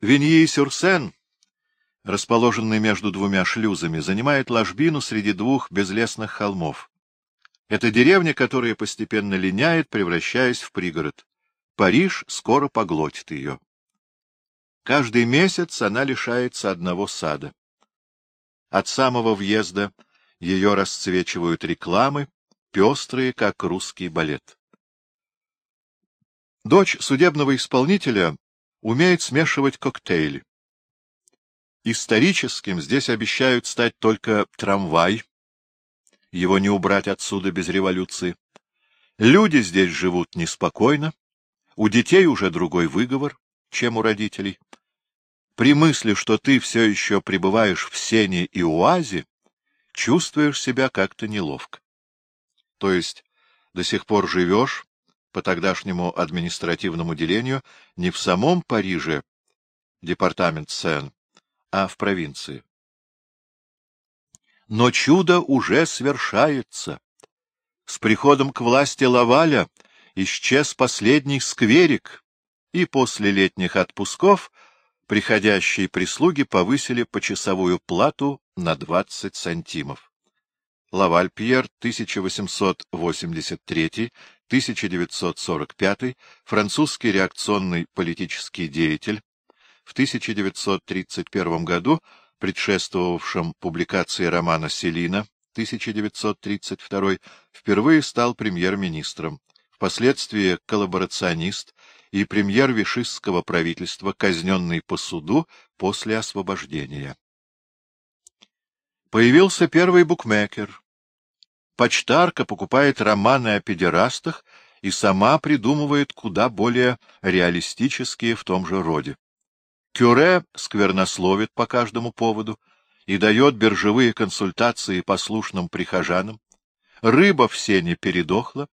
Виньи-Сюрсен, расположенный между двумя шлюзами, занимает ложбину среди двух безлесных холмов. Это деревня, которая постепенно линяет, превращаясь в пригород. Париж скоро поглотит ее. Каждый месяц она лишается одного сада. От самого въезда ее расцвечивают рекламы, пестрые, как русский балет. Дочь судебного исполнителя умеет смешивать коктейли. Историческим здесь обещают стать только трамвай. Его не убрать отсюда без революции. Люди здесь живут неспокойно. У детей уже другой выговор, чем у родителей. При мысли, что ты все еще пребываешь в сене и уазе, чувствуешь себя как-то неловко. То есть до сих пор живешь по тогдашнему административному делению не в самом Париже, департамент Сен, а в провинции. Но чудо уже свершается. С приходом к власти Лаваля исчез последний скверик, и после летних отпусков приходящие прислуги повысили почасовую плату на 20 сантимов. Лаваль Пьер, 1883-1945, французский реакционный политический деятель, в 1931 году, предшествовавшем публикации романа Селина, 1932, впервые стал премьер-министром, впоследствии коллаборационист и премьер вишистского правительства, казненный по суду после освобождения. Появился первый букмекер. Почтарка покупает романы о педерастах и сама придумывает куда более реалистические в том же роде. Кюре сквернословит по каждому поводу и дает биржевые консультации послушным прихожанам. Рыба в сене передохла,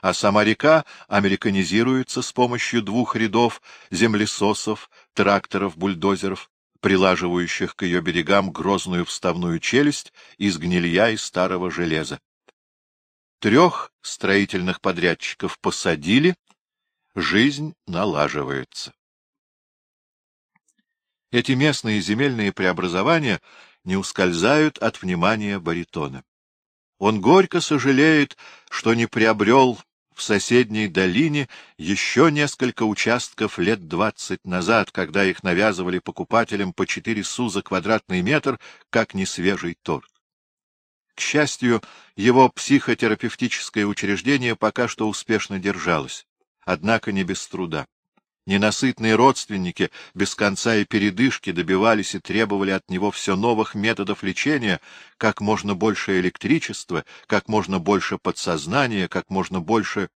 а сама река американизируется с помощью двух рядов землесосов, тракторов, бульдозеров, прилаживающих к ее берегам грозную вставную челюсть из гнилья и старого железа. Трех строительных подрядчиков посадили, жизнь налаживается. Эти местные земельные преобразования не ускользают от внимания баритона. Он горько сожалеет, что не приобрел в соседней долине еще несколько участков лет двадцать назад, когда их навязывали покупателям по четыре су за квадратный метр, как несвежий торт. К счастью, его психотерапевтическое учреждение пока что успешно держалось, однако не без труда. Ненасытные родственники без конца и передышки добивались и требовали от него все новых методов лечения, как можно больше электричества, как можно больше подсознания, как можно больше,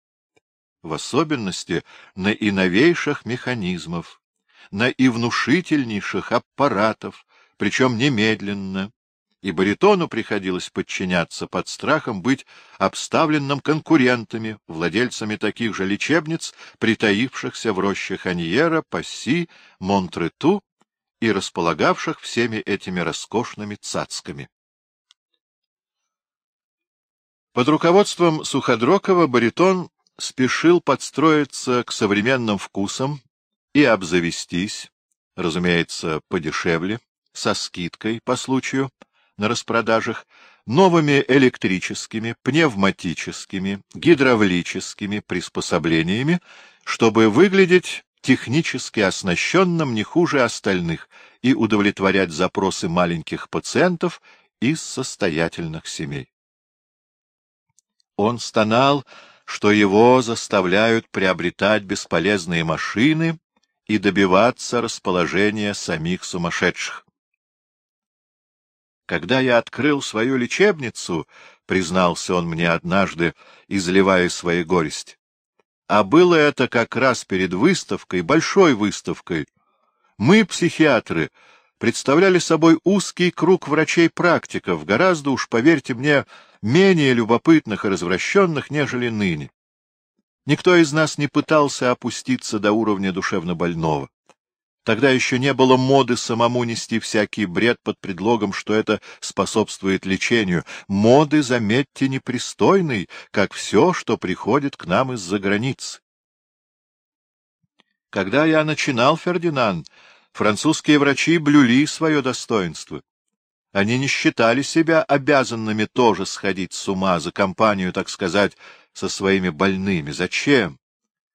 в особенности, на и новейших механизмов, на и внушительнейших аппаратов, причем немедленно, и баритону приходилось подчиняться под страхом быть обставленным конкурентами, владельцами таких же лечебниц, притаившихся в рощах Аньера, Пасси, Монтрету и располагавших всеми этими роскошными цацками. Под руководством Суходрокова баритон спешил подстроиться к современным вкусам и обзавестись, разумеется, подешевле, со скидкой по случаю, на распродажах новыми электрическими, пневматическими, гидравлическими приспособлениями, чтобы выглядеть технически оснащенным не хуже остальных и удовлетворять запросы маленьких пациентов из состоятельных семей. Он стонал, что его заставляют приобретать бесполезные машины и добиваться расположения самих сумасшедших. Когда я открыл свою лечебницу, — признался он мне однажды, изливая свои горести, — а было это как раз перед выставкой, большой выставкой, мы, психиатры, представляли собой узкий круг врачей-практиков, гораздо уж, поверьте мне, менее любопытных и развращенных, нежели ныне. Никто из нас не пытался опуститься до уровня душевнобольного. Тогда еще не было моды самому нести всякий бред под предлогом, что это способствует лечению. Моды, заметьте, непристойной, как все, что приходит к нам из-за границы. Когда я начинал, Фердинанд, французские врачи блюли свое достоинство. Они не считали себя обязанными тоже сходить с ума за компанию, так сказать, со своими больными. Зачем?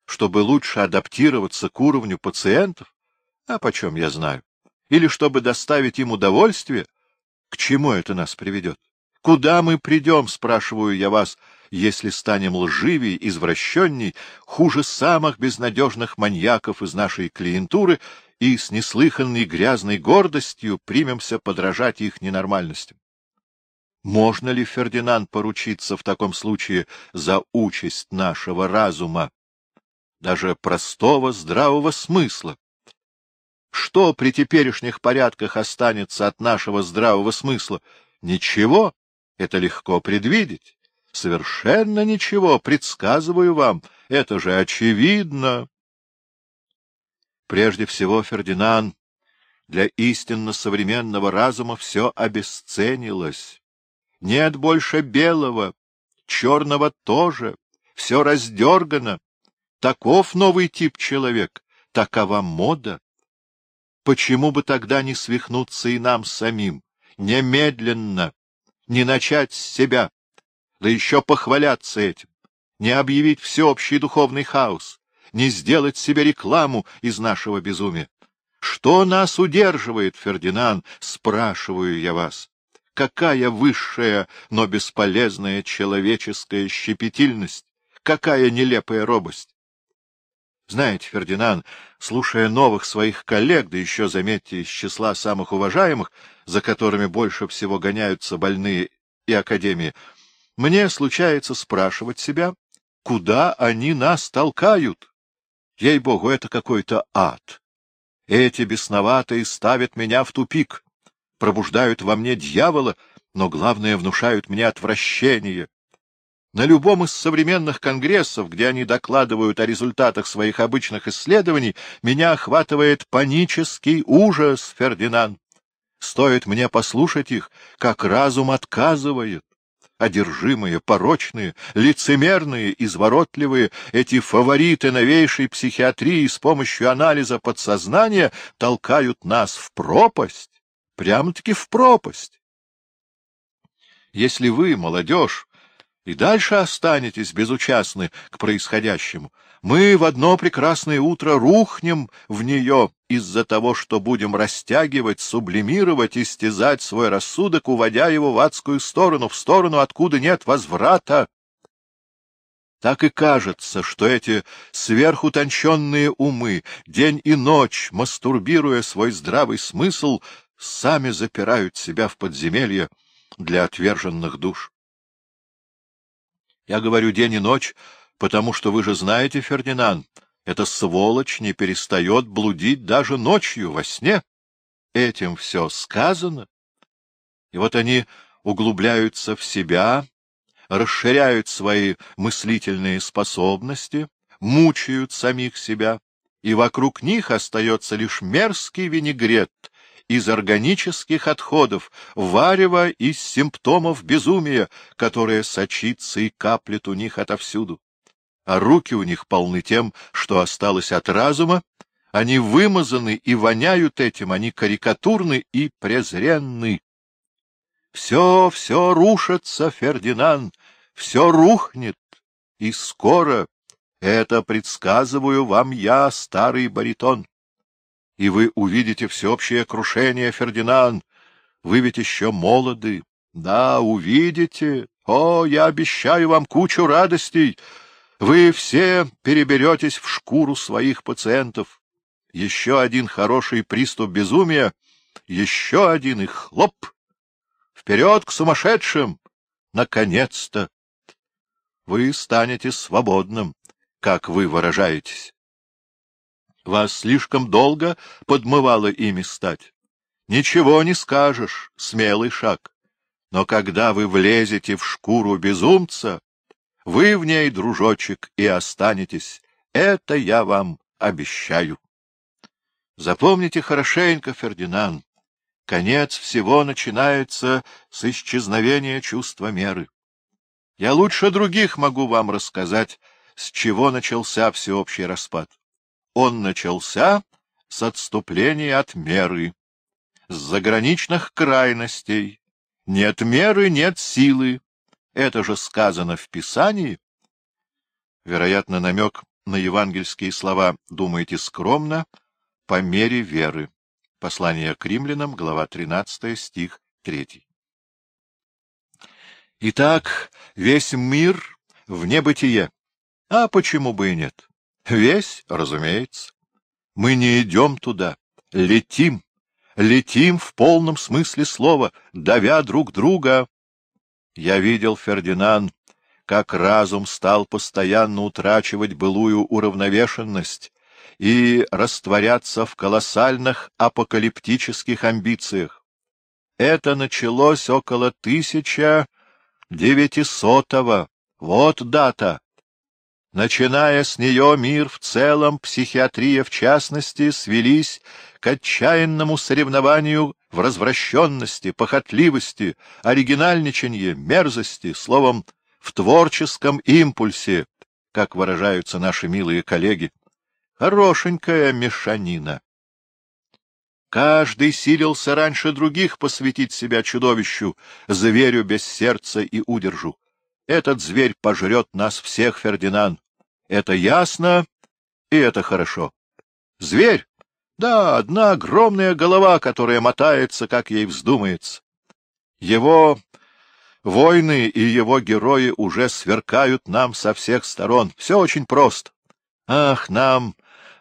Чтобы лучше адаптироваться к уровню пациентов? А почем я знаю? Или чтобы доставить им удовольствие? К чему это нас приведет? Куда мы придем, спрашиваю я вас, если станем лживей, извращенней, хуже самых безнадежных маньяков из нашей клиентуры и с неслыханной грязной гордостью примемся подражать их ненормальностям. Можно ли, Фердинанд, поручиться в таком случае за участь нашего разума, даже простого здравого смысла? Что при теперешних порядках останется от нашего здравого смысла? Ничего, это легко предвидеть. Совершенно ничего, предсказываю вам, это же очевидно. Прежде всего, Фердинанд, для истинно современного разума все обесценилось. Нет больше белого, черного тоже, все раздергано. Таков новый тип человек, такова мода. Почему бы тогда не свихнуться и нам самим, немедленно, не начать с себя, да еще похваляться этим, не объявить всеобщий духовный хаос? не сделать себе рекламу из нашего безумия. Что нас удерживает, Фердинанд, спрашиваю я вас? Какая высшая, но бесполезная человеческая щепетильность? Какая нелепая робость? Знаете, Фердинанд, слушая новых своих коллег, да еще, заметьте, из числа самых уважаемых, за которыми больше всего гоняются больные и академии, мне случается спрашивать себя, куда они нас толкают? Ей-богу, это какой-то ад. Эти бесноватые ставят меня в тупик, пробуждают во мне дьявола, но, главное, внушают мне отвращение. На любом из современных конгрессов, где они докладывают о результатах своих обычных исследований, меня охватывает панический ужас, Фердинанд. Стоит мне послушать их, как разум отказывает одержимые, порочные, лицемерные, изворотливые, эти фавориты новейшей психиатрии с помощью анализа подсознания толкают нас в пропасть, прямо-таки в пропасть. Если вы, молодежь, и дальше останетесь безучастны к происходящему, мы в одно прекрасное утро рухнем в нее из-за того, что будем растягивать, сублимировать, истязать свой рассудок, уводя его в адскую сторону, в сторону, откуда нет возврата. Так и кажется, что эти сверхутонченные умы день и ночь, мастурбируя свой здравый смысл, сами запирают себя в подземелье для отверженных душ. Я говорю день и ночь, потому что вы же знаете, Фердинанд, эта сволочь не перестает блудить даже ночью во сне. Этим все сказано. И вот они углубляются в себя, расширяют свои мыслительные способности, мучают самих себя, и вокруг них остается лишь мерзкий винегрет из органических отходов, варево из симптомов безумия, которое сочится и каплет у них отовсюду. А руки у них полны тем, что осталось от разума, они вымазаны и воняют этим, они карикатурны и презренны. Все, все рушится, Фердинанд, все рухнет, и скоро, это предсказываю вам я, старый баритон и вы увидите всеобщее крушение, Фердинанд. Вы ведь еще молоды. Да, увидите. О, я обещаю вам кучу радостей. Вы все переберетесь в шкуру своих пациентов. Еще один хороший приступ безумия, еще один и хлоп. Вперед к сумасшедшим! Наконец-то! Вы станете свободным, как вы выражаетесь. Вас слишком долго подмывало ими стать. Ничего не скажешь, смелый шаг. Но когда вы влезете в шкуру безумца, вы в ней, дружочек, и останетесь. Это я вам обещаю. Запомните хорошенько, Фердинанд, конец всего начинается с исчезновения чувства меры. Я лучше других могу вам рассказать, с чего начался всеобщий распад. Он начался с отступления от меры, с заграничных крайностей. Нет меры, нет силы. Это же сказано в Писании. Вероятно, намек на евангельские слова «думайте скромно» по мере веры. Послание к римлянам, глава 13, стих 3. Итак, весь мир в небытие. А почему бы и нет? Весь, разумеется. Мы не идем туда, летим, летим в полном смысле слова, давя друг друга. Я видел, Фердинанд, как разум стал постоянно утрачивать былую уравновешенность и растворяться в колоссальных апокалиптических амбициях. Это началось около тысяча девятисотого. Вот дата. Начиная с нее мир в целом, психиатрия в частности, свелись к отчаянному соревнованию в развращенности, похотливости, оригинальничанье, мерзости, словом, в творческом импульсе, как выражаются наши милые коллеги. Хорошенькая мешанина. Каждый силился раньше других посвятить себя чудовищу, зверю без сердца и удержу. Этот зверь пожрет нас всех, Фердинанд. Это ясно, и это хорошо. Зверь? Да, одна огромная голова, которая мотается, как ей вздумается. Его Войны и его герои уже сверкают нам со всех сторон. Все очень просто. Ах, нам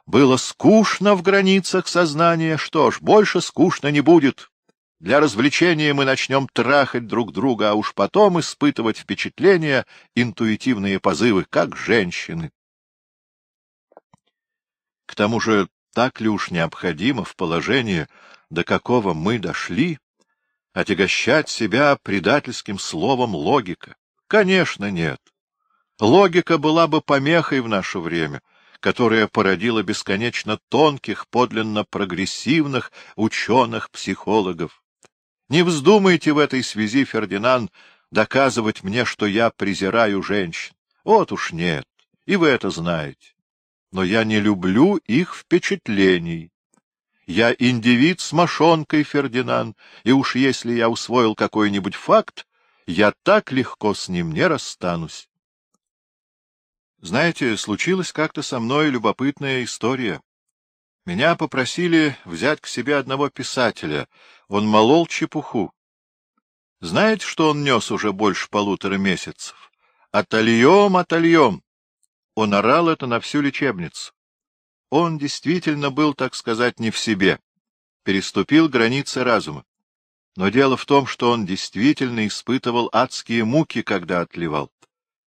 было скучно в границах сознания. Что ж, больше скучно не будет. Для развлечения мы начнем трахать друг друга, а уж потом испытывать впечатления, интуитивные позывы, как женщины. К тому же, так ли уж необходимо в положении, до какого мы дошли, отягощать себя предательским словом логика? Конечно, нет. Логика была бы помехой в наше время, которая породила бесконечно тонких, подлинно прогрессивных ученых-психологов. Не вздумайте в этой связи, Фердинанд, доказывать мне, что я презираю женщин. Вот уж нет, и вы это знаете. Но я не люблю их впечатлений. Я индивид с мошонкой, Фердинанд, и уж если я усвоил какой-нибудь факт, я так легко с ним не расстанусь. Знаете, случилась как-то со мной любопытная история. Меня попросили взять к себе одного писателя. Он молол чепуху. Знаете, что он нес уже больше полутора месяцев? Отольем, отольем. Он орал это на всю лечебницу. Он действительно был, так сказать, не в себе, переступил границы разума. Но дело в том, что он действительно испытывал адские муки, когда отливал.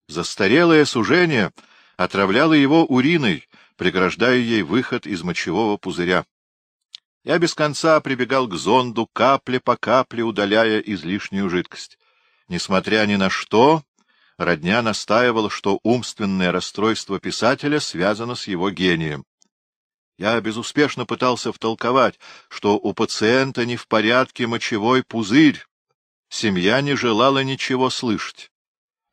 Застарелое сужение отравляло его уриной, преграждая ей выход из мочевого пузыря. Я без конца прибегал к зонду, капля по капле удаляя излишнюю жидкость. Несмотря ни на что, родня настаивала, что умственное расстройство писателя связано с его гением. Я безуспешно пытался втолковать, что у пациента не в порядке мочевой пузырь. Семья не желала ничего слышать.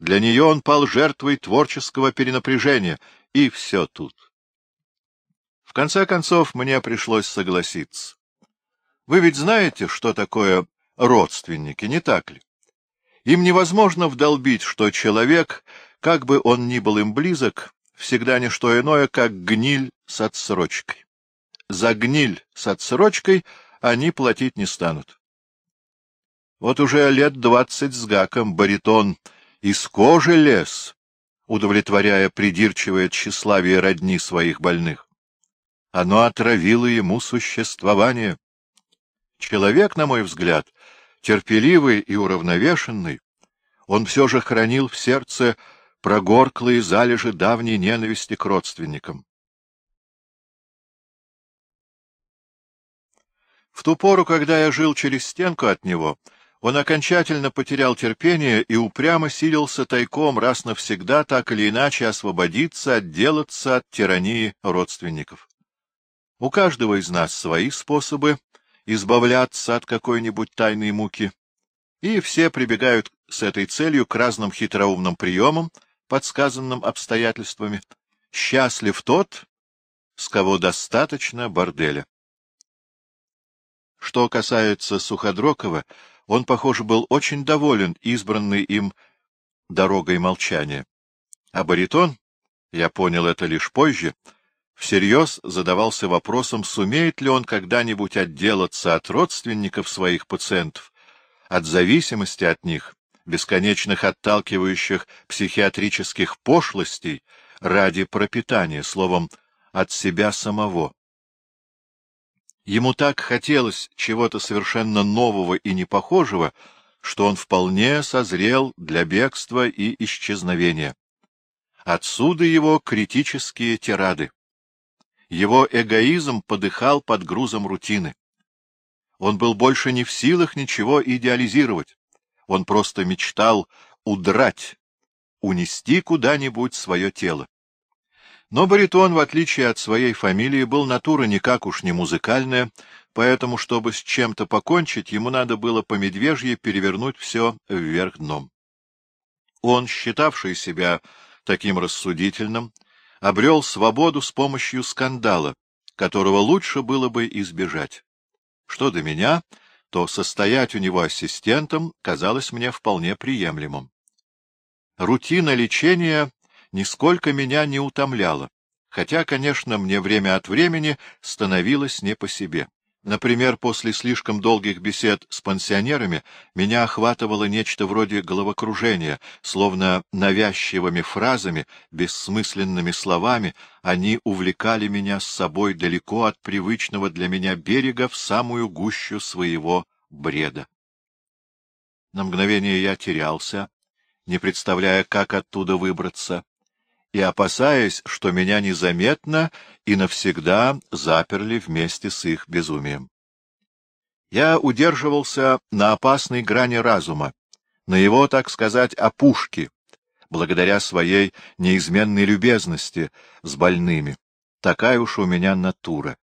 Для нее он пал жертвой творческого перенапряжения, и все тут. Конце концов, мне пришлось согласиться. Вы ведь знаете, что такое родственники, не так ли? Им невозможно вдолбить, что человек, как бы он ни был им близок, всегда не что иное, как гниль с отсрочкой. За гниль с отсрочкой они платить не станут. Вот уже лет двадцать с гаком баритон из кожи лез, удовлетворяя придирчивое тщеславие родни своих больных. Оно отравило ему существование. Человек, на мой взгляд, терпеливый и уравновешенный, он все же хранил в сердце прогорклые залежи давней ненависти к родственникам. В ту пору, когда я жил через стенку от него, он окончательно потерял терпение и упрямо силился тайком раз навсегда так или иначе освободиться, отделаться от тирании родственников. У каждого из нас свои способы избавляться от какой-нибудь тайной муки, и все прибегают с этой целью к разным хитроумным приемам, подсказанным обстоятельствами. Счастлив тот, с кого достаточно борделя. Что касается Суходрокова, он, похоже, был очень доволен избранной им дорогой молчания. А баритон, я понял это лишь позже, всерьез задавался вопросом, сумеет ли он когда-нибудь отделаться от родственников своих пациентов, от зависимости от них, бесконечных отталкивающих психиатрических пошлостей ради пропитания, словом, от себя самого. Ему так хотелось чего-то совершенно нового и непохожего, что он вполне созрел для бегства и исчезновения. Отсюда его критические тирады. Его эгоизм подыхал под грузом рутины. Он был больше не в силах ничего идеализировать. Он просто мечтал удрать, унести куда-нибудь свое тело. Но баритон, в отличие от своей фамилии, был натура никак уж не музыкальная, поэтому, чтобы с чем-то покончить, ему надо было по медвежье перевернуть все вверх дном. Он, считавший себя таким рассудительным, обрел свободу с помощью скандала, которого лучше было бы избежать. Что до меня, то состоять у него ассистентом казалось мне вполне приемлемым. Рутина лечения нисколько меня не утомляло, хотя, конечно, мне время от времени становилось не по себе. Например, после слишком долгих бесед с пансионерами меня охватывало нечто вроде головокружения, словно навязчивыми фразами, бессмысленными словами они увлекали меня с собой далеко от привычного для меня берега в самую гущу своего бреда. На мгновение я терялся, не представляя, как оттуда выбраться, и опасаясь, что меня незаметно и навсегда заперли вместе с их безумием. Я удерживался на опасной грани разума, на его, так сказать, опушке, благодаря своей неизменной любезности с больными. Такая уж у меня натура.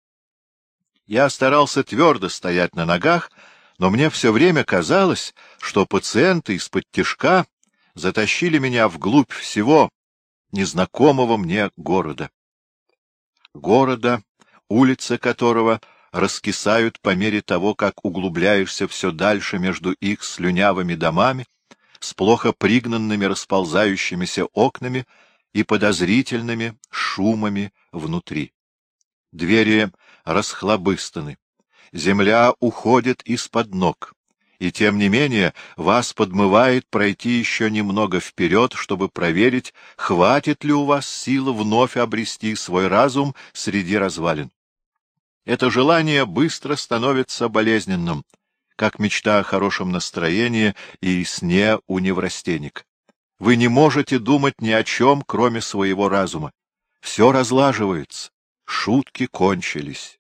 Я старался твердо стоять на ногах, но мне все время казалось, что пациенты из-под тишка затащили меня вглубь всего, незнакомого мне города. Города, улицы которого раскисают по мере того, как углубляешься все дальше между их слюнявыми домами, с плохо пригнанными расползающимися окнами и подозрительными шумами внутри. Двери расхлобыстаны, земля уходит из-под ног, и тем не менее вас подмывает пройти еще немного вперед, чтобы проверить, хватит ли у вас сил вновь обрести свой разум среди развалин. Это желание быстро становится болезненным, как мечта о хорошем настроении и сне у неврастенника. Вы не можете думать ни о чем, кроме своего разума. Все разлаживается, шутки кончились.